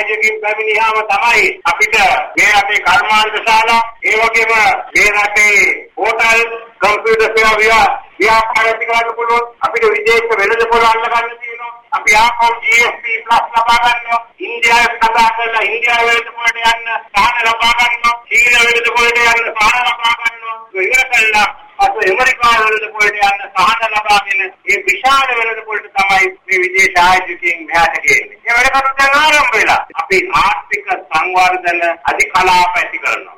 ආයෝජකයින් පැමිණියාම තමයි අපිට මේ රටේ කර්මාන්ත ශාලා ඒ වගේම මේ රටේ හෝටල් කම්පියුටර් සේවා ව්‍යාපාර ඇති කරන්න පුළුවන්. අපිට විදේශ වෙළඳපොළ අල්ල ගන්න තියෙනවා. අපි ආපහු GSP ප්ලස් ලබා ගන්නවා. ඉන්දියාවේ කතා කරලා ඉන්දියාව වෙළඳපොළට යන්න සහන ලබා ගන්නවා. චීන වෙළඳපොළට යන්න සහන ලබා ගන්නවා. ඉවර කළා. අත ඇමරිකාව වෙළඳපොළට යන්න සහන ලබාගෙන මේ විශාල වෙළඳපොළට තමයි මේ විදේශ ආයෝජකයන් මෙහාට ගේන්නේ. ඒ වැඩ කටයුතු දැන් ආරම්භ වෙලා අපි ආර්ථික සංවර්ධන අධිකලාප ඇති කරනවා.